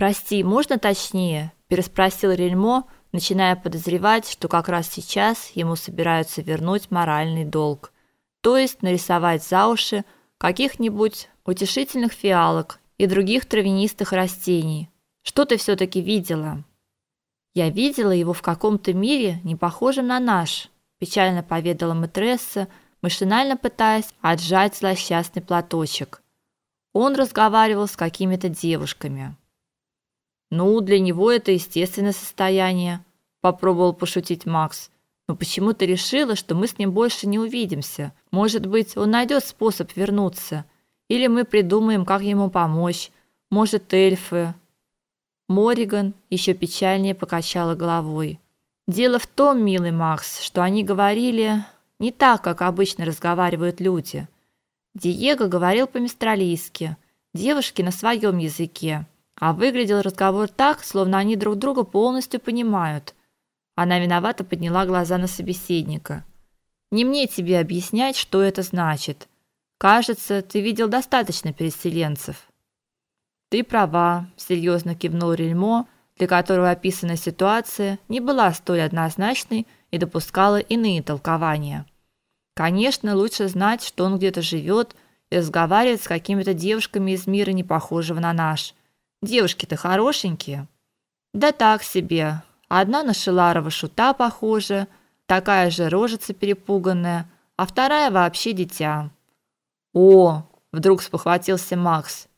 Прости, можно точнее? переспросил Рельмо, начиная подозревать, что как раз сейчас ему собираются вернуть моральный долг, то есть нарисовать за уши каких-нибудь утешительных фиалок и других травянистых растений. Что ты все таки видела? Я видела его в каком-то мире, не похожем на наш, печально поведала матресса, машинально пытаясь отжать злосчастный платочек. Он разговаривал с какими-то девушками. Ну, для него это естественное состояние, попробовал пошутить Макс. Но почему ты решила, что мы с ним больше не увидимся? Может быть, он найдет способ вернуться, или мы придумаем, как ему помочь. Может, эльфы. Мориган еще печальнее покачала головой. Дело в том, милый Макс, что они говорили не так, как обычно разговаривают люди. Диего говорил по-мистралийски, девушки на своем языке, а выглядел разговор так, словно они друг друга полностью понимают. Она виновато подняла глаза на собеседника. Не мне тебе объяснять, что это значит. Кажется, ты видел достаточно переселенцев. Ты права, серьезно кивнул Рельмо, для которого описанная ситуация не была столь однозначной и допускала иные толкования. Конечно, лучше знать, что он где-то живет и разговаривает с какими-то девушками из мира, не похожего на наш. Девушки-то хорошенькие. Да так себе. Одна на Шиларова шута похожа, такая же рожица перепуганная, а вторая вообще дитя. О, вдруг спохватился Макс.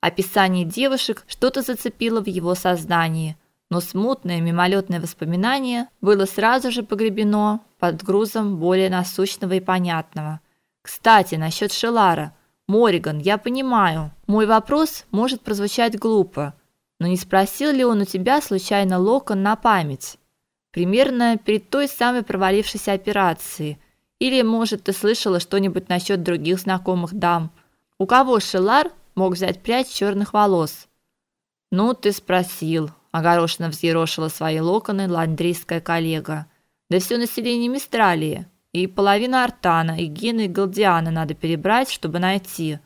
Описание девушек что-то зацепило в его сознании, но смутное мимолетное воспоминание было сразу же погребено под грузом более насущного и понятного. Кстати, насчет Шелара. Мориган, я понимаю. Мой вопрос может прозвучать глупо, но не спросил ли он у тебя случайно локон на память? Примерно перед той самой провалившейся операцией. Или, может, ты слышала что-нибудь насчет других знакомых дам? У кого Шелар мог взять прядь черных волос? Ну, ты спросил, огорошенно взъерошила свои локоны ландрийская коллега. Да все население Мистралии, и половина Артана, и Гины, и Галдиана надо перебрать, чтобы найти.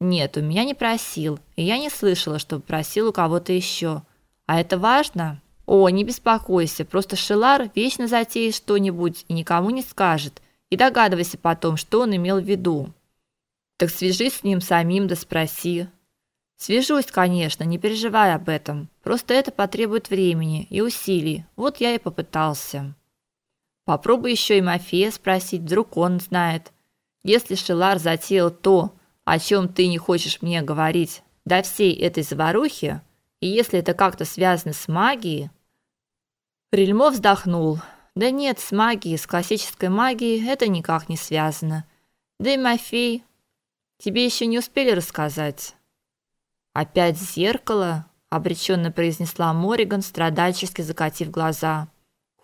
Нет, у меня не просил, и я не слышала, чтобы просил у кого-то еще. А это важно? О, не беспокойся, просто Шелар вечно затеет что-нибудь и никому не скажет. И догадывайся потом, что он имел в виду. Так свяжись с ним самим да спроси. Свяжусь, конечно, не переживай об этом. Просто это потребует времени и усилий. Вот я и попытался. Попробуй еще и Мафея спросить, вдруг он знает. Если Шелар затеял то, о чем ты не хочешь мне говорить, до всей этой заварухи, и если это как-то связано с магией, Рельмо вздохнул. Да нет, с магией, с классической магией это никак не связано. Да и Мафей тебе еще не успели рассказать. Опять зеркало, обреченно произнесла Мориган, страдальчески закатив глаза.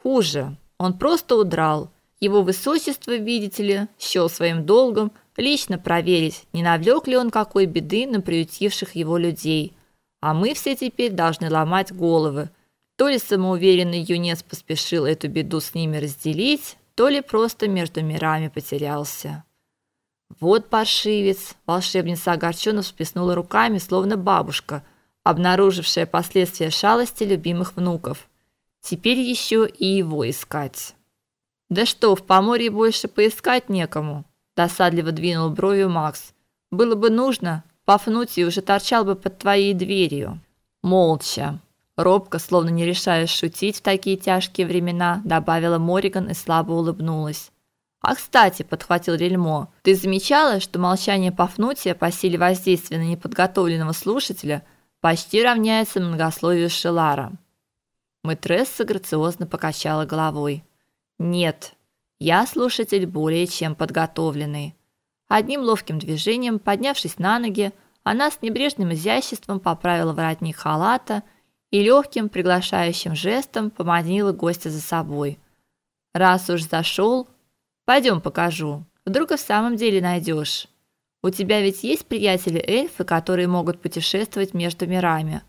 Хуже. Он просто удрал. Его высочество, видите ли, счел своим долгом лично проверить, не навлек ли он какой беды на приютивших его людей. А мы все теперь должны ломать головы. То ли самоуверенный юнец поспешил эту беду с ними разделить, то ли просто между мирами потерялся. Вот паршивец, волшебница огорченно всплеснула руками, словно бабушка, обнаружившая последствия шалости любимых внуков. Теперь еще и его искать. Да что, в Поморье больше поискать некому, досадливо двинул бровью Макс. Было бы нужно, Пафнутий уже торчал бы под твоей дверью. Молча, робко, словно не решаясь шутить в такие тяжкие времена, добавила Мориган и слабо улыбнулась. А кстати, подхватил Рельмо. Ты замечала, что молчание Пафнутия по силе воздействия на неподготовленного слушателя почти равняется многословию Шелара? Мэтресса грациозно покачала головой. Нет. Я слушатель более чем подготовленный. Одним ловким движением, поднявшись на ноги, она с небрежным изяществом поправила воротник халата и легким приглашающим жестом поманила гостя за собой. Раз уж зашел, Пойдем покажу. Вдруг и в самом деле найдешь. У тебя ведь есть приятели-эльфы, которые могут путешествовать между мирами.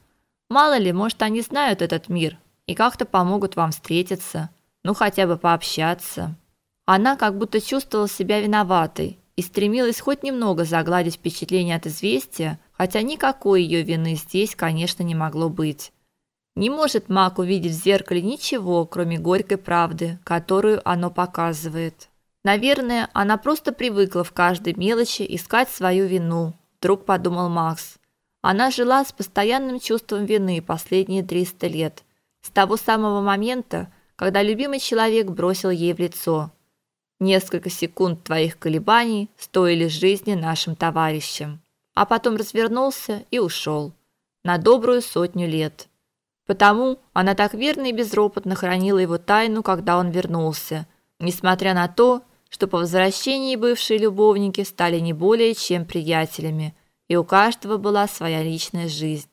Мало ли, может, они знают этот мир и как-то помогут вам встретиться, ну хотя бы пообщаться. Она как будто чувствовала себя виноватой и стремилась хоть немного загладить впечатление от известия, хотя никакой ее вины здесь, конечно, не могло быть. Не может Мак увидеть в зеркале ничего, кроме горькой правды, которую оно показывает. Наверное, она просто привыкла в каждой мелочи искать свою вину, вдруг подумал Макс. Она жила с постоянным чувством вины последние 300 лет, с того самого момента, когда любимый человек бросил ей в лицо. Несколько секунд твоих колебаний стоили жизни нашим товарищам, а потом развернулся и ушел на добрую сотню лет. Потому она так верно и безропотно хранила его тайну, когда он вернулся, несмотря на то, что по возвращении бывшие любовники стали не более чем приятелями, и у каждого была своя личная жизнь.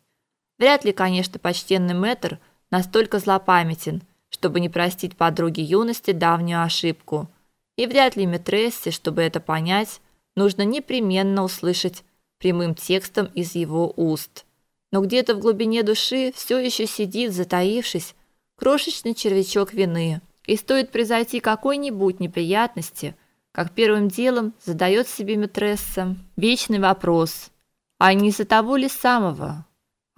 Вряд ли, конечно, почтенный мэтр настолько злопамятен, чтобы не простить подруге юности давнюю ошибку. И вряд ли Метрессе, чтобы это понять, нужно непременно услышать прямым текстом из его уст. Но где-то в глубине души все еще сидит, затаившись, крошечный червячок вины. И стоит произойти какой-нибудь неприятности, как первым делом задает себе Метресса вечный вопрос: а не из-за того ли самого?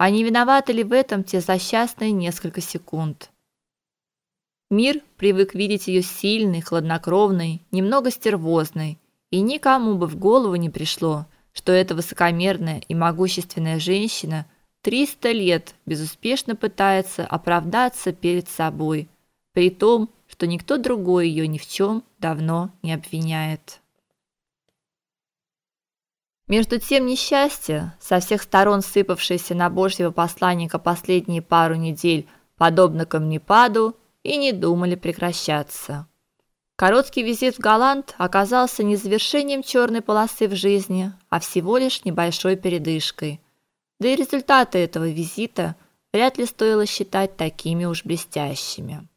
А не виноваты ли в этом те злосчастные несколько секунд? Мир привык видеть ее сильной, хладнокровной, немного стервозной, и никому бы в голову не пришло, что эта высокомерная и могущественная женщина 300 лет безуспешно пытается оправдаться перед собой, при том, что никто другой ее ни в чем давно не обвиняет. Между тем несчастье, со всех сторон сыпавшееся на Божьего посланника последние пару недель, подобно камнепаду, и не думали прекращаться. Короткий визит в Голланд оказался не завершением черной полосы в жизни, а всего лишь небольшой передышкой. Да и результаты этого визита вряд ли стоило считать такими уж блестящими.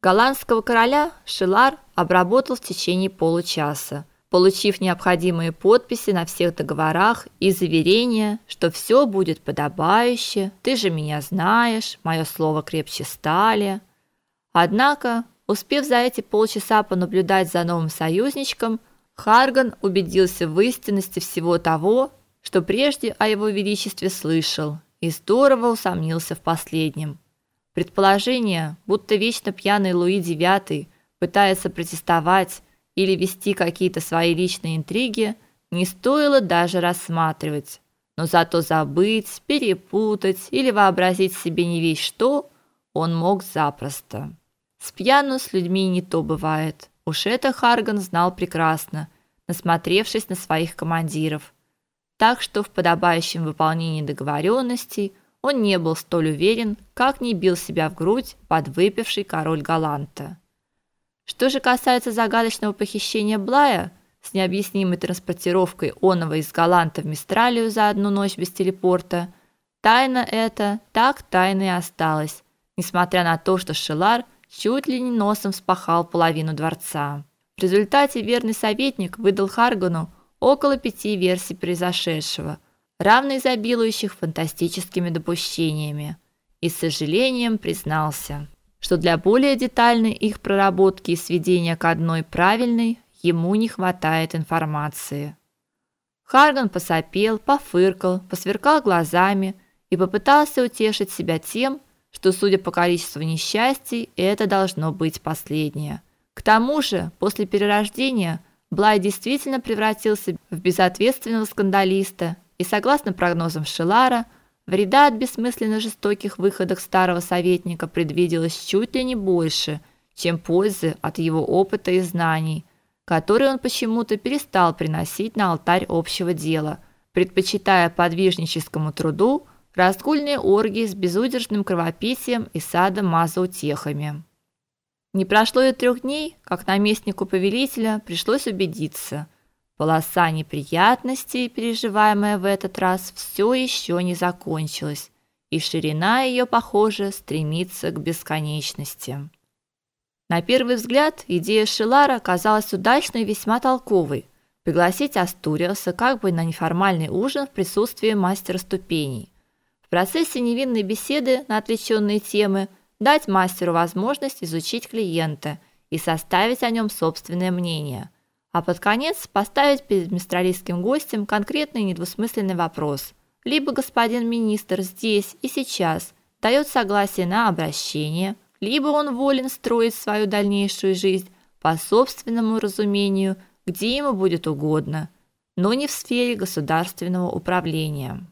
Голландского короля Шилар обработал в течение получаса, получив необходимые подписи на всех договорах и заверения, что все будет подобающе, ты же меня знаешь, мое слово крепче стали – Однако, успев за эти полчаса понаблюдать за новым союзничком, Харган убедился в истинности всего того, что прежде о его величестве слышал, и здорово усомнился в последнем. Предположение, будто вечно пьяный Луи IX пытается протестовать или вести какие-то свои личные интриги, не стоило даже рассматривать. Но зато забыть, перепутать или вообразить себе не весь что он мог запросто. С пьяну с людьми не то бывает. Уж это Харган знал прекрасно, насмотревшись на своих командиров. Так что в подобающем выполнении договоренностей он не был столь уверен, как не бил себя в грудь подвыпивший король Галанта. Что же касается загадочного похищения Блая с необъяснимой транспортировкой оного из Галанта в Мистралию за одну ночь без телепорта, тайна эта так тайной и осталась, несмотря на то, что Шелар – чуть ли не носом вспахал половину дворца. В результате верный советник выдал Харгану около пяти версий произошедшего, равно изобилующих фантастическими допущениями, и с сожалением признался, что для более детальной их проработки и сведения к одной правильной ему не хватает информации. Харган посопел, пофыркал, посверкал глазами и попытался утешить себя тем, что, судя по количеству несчастий, это должно быть последнее. К тому же, после перерождения Блай действительно превратился в безответственного скандалиста, и согласно прогнозам Шелара, вреда от бессмысленно жестоких выходок старого советника предвиделось чуть ли не больше, чем пользы от его опыта и знаний, которые он почему-то перестал приносить на алтарь общего дела, предпочитая подвижническому труду разгульные оргии с безудержным кровопитием и садом мазоутехами. Не прошло и трех дней, как наместнику повелителя пришлось убедиться, полоса неприятностей, переживаемая в этот раз, все еще не закончилась, и ширина ее, похоже, стремится к бесконечности. На первый взгляд, идея Шелара казалась удачной и весьма толковой. Пригласить Астуриаса как бы на неформальный ужин в присутствии мастера ступеней процессе невинной беседы на отвлеченные темы дать мастеру возможность изучить клиента и составить о нем собственное мнение, а под конец поставить перед мистралийским гостем конкретный недвусмысленный вопрос, либо господин министр здесь и сейчас дает согласие на обращение, либо он волен строить свою дальнейшую жизнь по собственному разумению, где ему будет угодно, но не в сфере государственного управления.